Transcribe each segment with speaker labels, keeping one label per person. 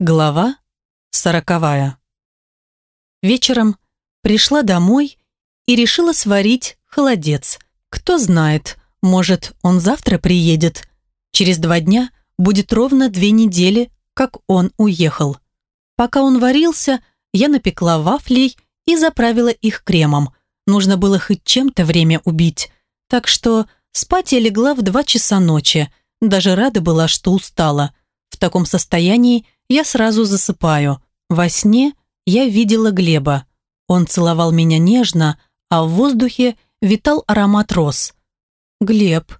Speaker 1: Глава сороковая. Вечером пришла домой и решила сварить холодец. Кто знает, может, он завтра приедет. Через два дня будет ровно две недели, как он уехал. Пока он варился, я напекла вафлей и заправила их кремом. Нужно было хоть чем-то время убить. Так что спать я легла в два часа ночи. Даже рада была, что устала. В таком состоянии я сразу засыпаю. Во сне я видела Глеба. Он целовал меня нежно, а в воздухе витал аромат роз. «Глеб».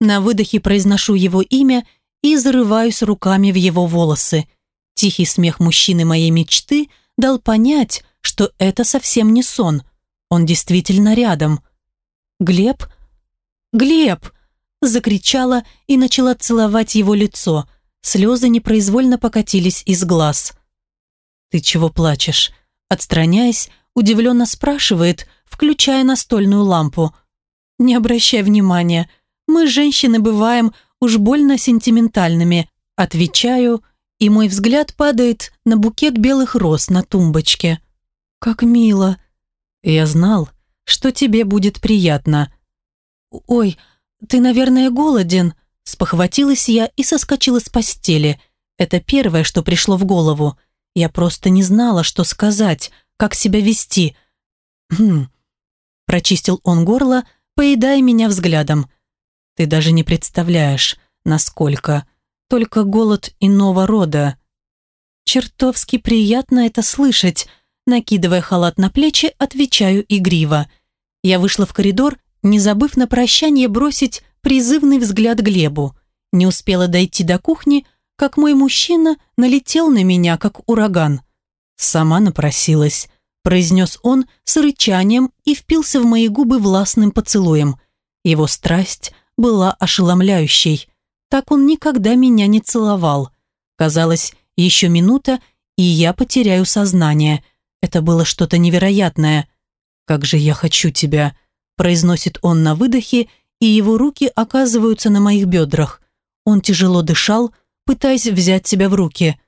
Speaker 1: На выдохе произношу его имя и зарываюсь руками в его волосы. Тихий смех мужчины моей мечты дал понять, что это совсем не сон. Он действительно рядом. «Глеб? Глеб!» Закричала и начала целовать его лицо. Слезы непроизвольно покатились из глаз. «Ты чего плачешь?» Отстраняясь, удивленно спрашивает, включая настольную лампу. «Не обращай внимания. Мы, женщины, бываем уж больно сентиментальными». Отвечаю, и мой взгляд падает на букет белых роз на тумбочке. «Как мило!» «Я знал, что тебе будет приятно». «Ой, ты, наверное, голоден?» Спохватилась я и соскочила с постели. Это первое, что пришло в голову. Я просто не знала, что сказать, как себя вести. «Хм...» Прочистил он горло, поедая меня взглядом. «Ты даже не представляешь, насколько. Только голод иного рода». «Чертовски приятно это слышать», накидывая халат на плечи, отвечаю игриво. Я вышла в коридор, не забыв на прощание бросить призывный взгляд Глебу. Не успела дойти до кухни, как мой мужчина налетел на меня, как ураган. «Сама напросилась», – произнес он с рычанием и впился в мои губы властным поцелуем. Его страсть была ошеломляющей. Так он никогда меня не целовал. Казалось, еще минута, и я потеряю сознание. Это было что-то невероятное. «Как же я хочу тебя», – произносит он на выдохе и его руки оказываются на моих бедрах. Он тяжело дышал, пытаясь взять себя в руки.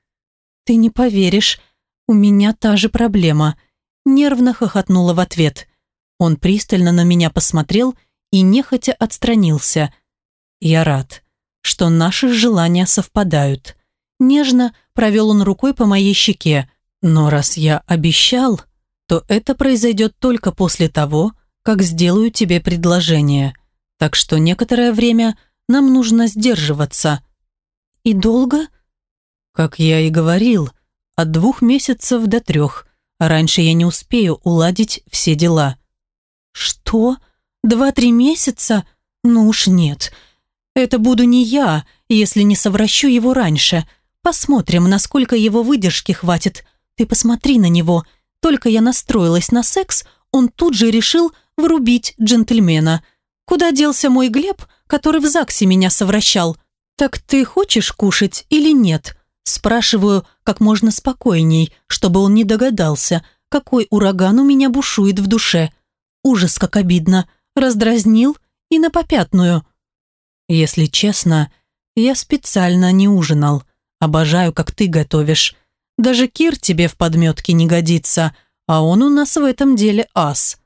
Speaker 1: «Ты не поверишь, у меня та же проблема», нервно хохотнула в ответ. Он пристально на меня посмотрел и нехотя отстранился. «Я рад, что наши желания совпадают». Нежно провел он рукой по моей щеке. «Но раз я обещал, то это произойдет только после того, как сделаю тебе предложение так что некоторое время нам нужно сдерживаться». «И долго?» «Как я и говорил, от двух месяцев до трех. Раньше я не успею уладить все дела». «Что? Два-три месяца? Ну уж нет. Это буду не я, если не совращу его раньше. Посмотрим, насколько его выдержки хватит. Ты посмотри на него. Только я настроилась на секс, он тут же решил врубить джентльмена». Куда делся мой Глеб, который в ЗАГСе меня совращал? Так ты хочешь кушать или нет? Спрашиваю как можно спокойней, чтобы он не догадался, какой ураган у меня бушует в душе. Ужас, как обидно. Раздразнил и на попятную. Если честно, я специально не ужинал. Обожаю, как ты готовишь. Даже Кир тебе в подметке не годится, а он у нас в этом деле ас.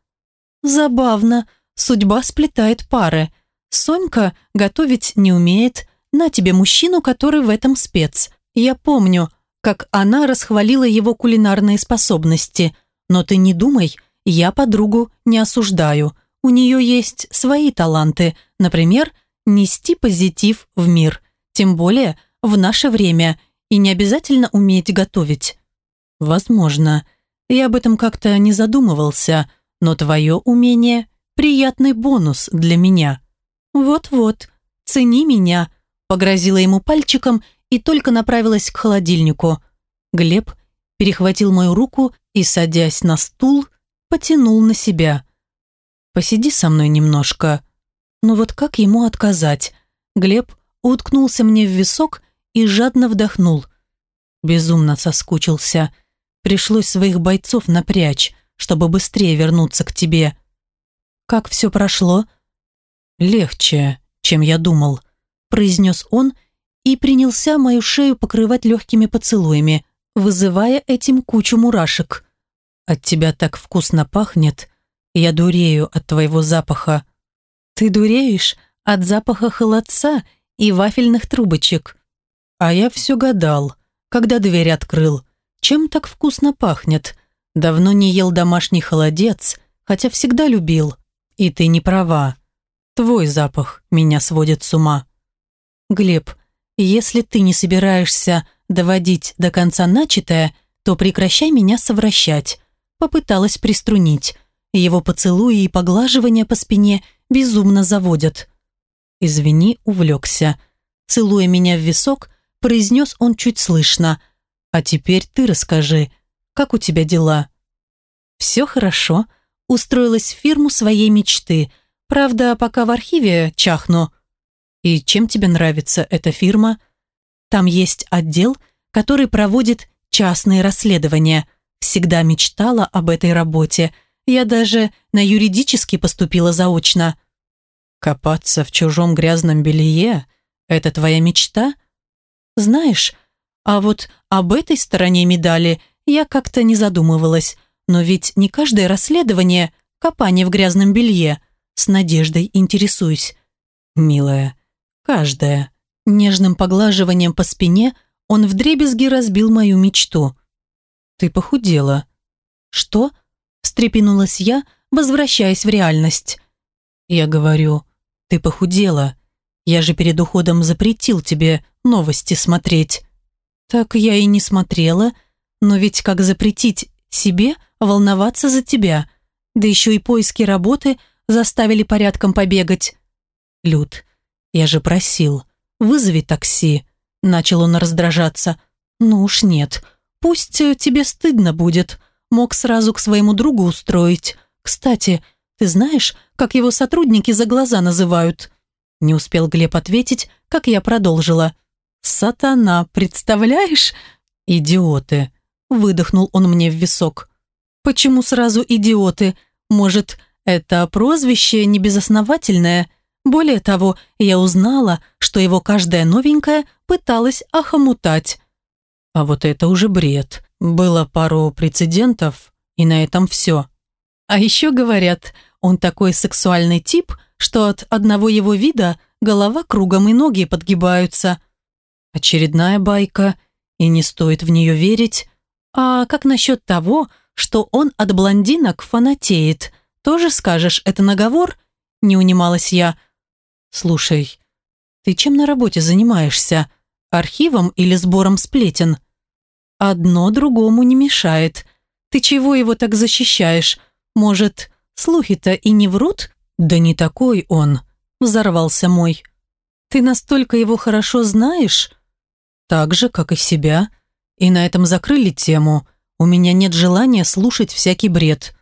Speaker 1: Забавно, Судьба сплетает пары. Сонька готовить не умеет. На тебе мужчину, который в этом спец. Я помню, как она расхвалила его кулинарные способности. Но ты не думай, я подругу не осуждаю. У нее есть свои таланты. Например, нести позитив в мир. Тем более в наше время. И не обязательно уметь готовить. Возможно. Я об этом как-то не задумывался. Но твое умение приятный бонус для меня. Вот-вот, цени меня, погрозила ему пальчиком и только направилась к холодильнику. Глеб перехватил мою руку и, садясь на стул, потянул на себя. «Посиди со мной немножко». Ну вот как ему отказать? Глеб уткнулся мне в висок и жадно вдохнул. Безумно соскучился. Пришлось своих бойцов напрячь, чтобы быстрее вернуться к тебе. «Как все прошло?» «Легче, чем я думал», – произнес он и принялся мою шею покрывать легкими поцелуями. вызывая этим кучу мурашек. «От тебя так вкусно пахнет. Я дурею от твоего запаха». «Ты дуреешь от запаха холодца и вафельных трубочек». А я все гадал, когда дверь открыл. Чем так вкусно пахнет? Давно не ел домашний холодец, хотя всегда любил. И ты не права. Твой запах меня сводит с ума. Глеб, если ты не собираешься доводить до конца начатое, то прекращай меня совращать. Попыталась приструнить. Его поцелуи и поглаживания по спине безумно заводят. Извини, увлекся. Целуя меня в висок, произнес он чуть слышно. А теперь ты расскажи, как у тебя дела? Все хорошо. Устроилась в фирму своей мечты. Правда, пока в архиве чахну. И чем тебе нравится эта фирма? Там есть отдел, который проводит частные расследования. Всегда мечтала об этой работе. Я даже на юридически поступила заочно. Копаться в чужом грязном белье – это твоя мечта? Знаешь, а вот об этой стороне медали я как-то не задумывалась. Но ведь не каждое расследование – копание в грязном белье. С надеждой интересуюсь. Милая, каждое. Нежным поглаживанием по спине он вдребезги разбил мою мечту. «Ты похудела». «Что?» – встрепенулась я, возвращаясь в реальность. «Я говорю, ты похудела. Я же перед уходом запретил тебе новости смотреть». «Так я и не смотрела, но ведь как запретить себе волноваться за тебя? Да еще и поиски работы заставили порядком побегать». «Люд, я же просил, вызови такси», — начал он раздражаться. «Ну уж нет, пусть тебе стыдно будет. Мог сразу к своему другу устроить. Кстати, ты знаешь, как его сотрудники за глаза называют?» Не успел Глеб ответить, как я продолжила. «Сатана, представляешь?» «Идиоты!» Выдохнул он мне в висок. «Почему сразу идиоты? Может, это прозвище небезосновательное?» Более того, я узнала, что его каждая новенькая пыталась охомутать. А вот это уже бред. Было пару прецедентов, и на этом все. А еще говорят, он такой сексуальный тип, что от одного его вида голова кругом и ноги подгибаются. Очередная байка, и не стоит в нее верить. А как насчет того, что он от блондинок фанатеет? Тоже скажешь, это наговор? Не унималась я, «Слушай, ты чем на работе занимаешься? Архивом или сбором сплетен?» «Одно другому не мешает. Ты чего его так защищаешь? Может, слухи-то и не врут?» «Да не такой он», — взорвался мой. «Ты настолько его хорошо знаешь?» «Так же, как и себя. И на этом закрыли тему. У меня нет желания слушать всякий бред».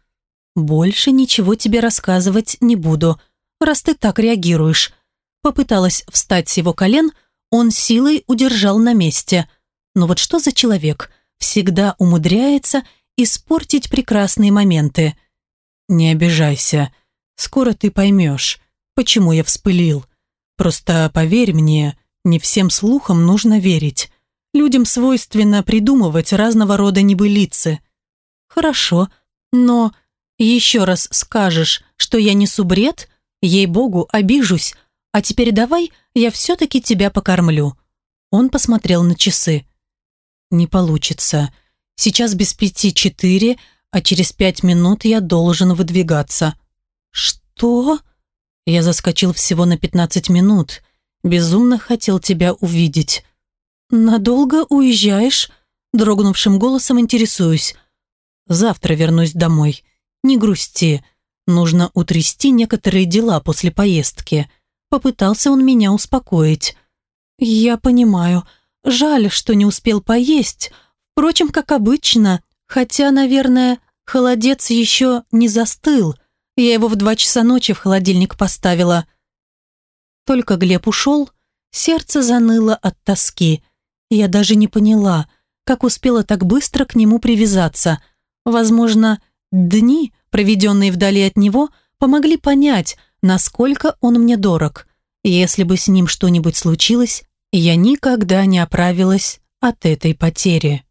Speaker 1: «Больше ничего тебе рассказывать не буду, раз ты так реагируешь. Попыталась встать с его колен, он силой удержал на месте. Но вот что за человек? Всегда умудряется испортить прекрасные моменты. Не обижайся. Скоро ты поймешь, почему я вспылил. Просто поверь мне, не всем слухам нужно верить. Людям свойственно придумывать разного рода небылицы. Хорошо, но еще раз скажешь, что я несу бред, ей-богу, обижусь, а теперь давай я все-таки тебя покормлю». Он посмотрел на часы. «Не получится. Сейчас без пяти четыре, а через пять минут я должен выдвигаться». «Что?» Я заскочил всего на пятнадцать минут. Безумно хотел тебя увидеть. «Надолго уезжаешь?» Дрогнувшим голосом интересуюсь. «Завтра вернусь домой. Не грусти. Нужно утрясти некоторые дела после поездки. Попытался он меня успокоить. «Я понимаю. Жаль, что не успел поесть. Впрочем, как обычно. Хотя, наверное, холодец еще не застыл. Я его в два часа ночи в холодильник поставила». Только Глеб ушел, сердце заныло от тоски. Я даже не поняла, как успела так быстро к нему привязаться. Возможно, дни, проведенные вдали от него, помогли понять, насколько он мне дорог. Если бы с ним что-нибудь случилось, я никогда не оправилась от этой потери.